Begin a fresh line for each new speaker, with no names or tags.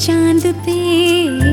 चांद पे